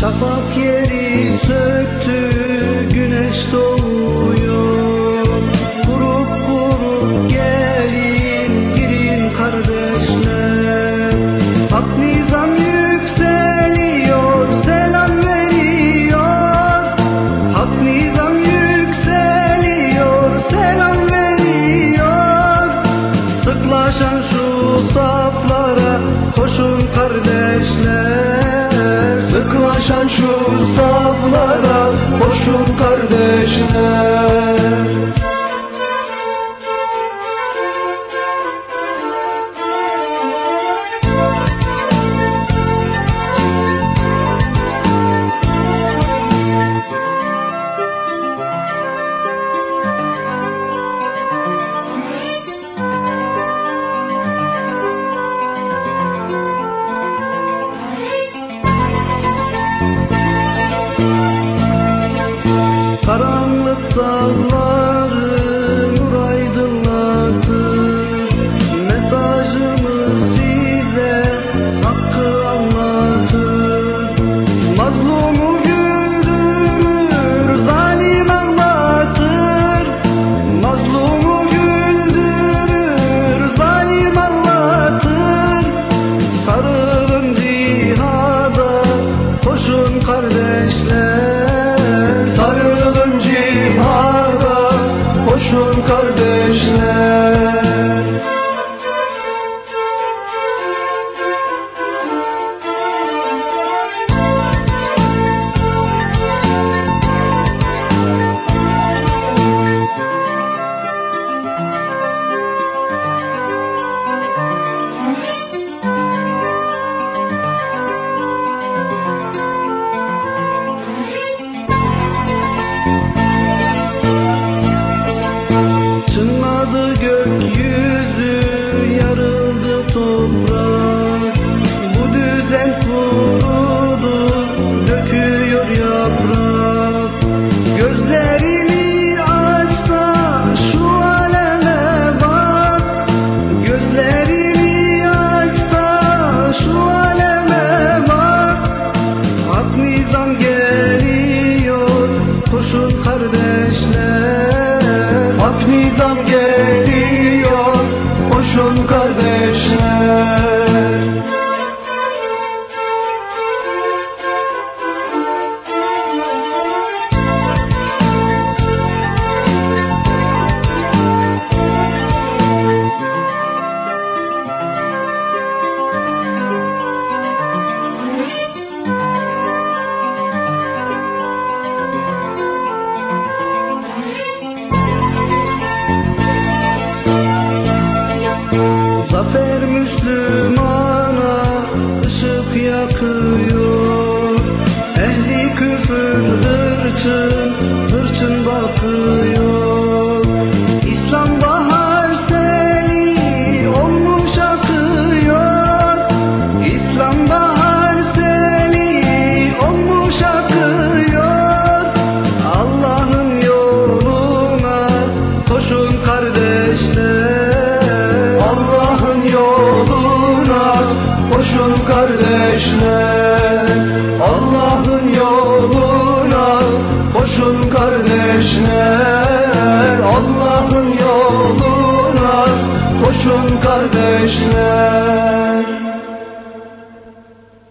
Şafak yeri söktü güneş doğuyor. Grup grup gelin girin kardeşler. Hak nizam yükseliyor selam veriyor. Hak nizam yükseliyor selam veriyor. Sıklaşan şu saplar dolaşan şu saflara Boşum kardeşine. dağları nur aydınlatır. Mesajımız size hakkı anlatır. Mazlumu güldürür, zalim anlatır. Mazlumu güldürür, zalim anlatır. Sarılın cihada, koşun kardeşler. myślę. zamge blue. Koşun kardeşler. Allah'ın yoluna Koşun kardeşler. Allah'ın yoluna Koşun kardeşler.